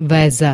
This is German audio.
weise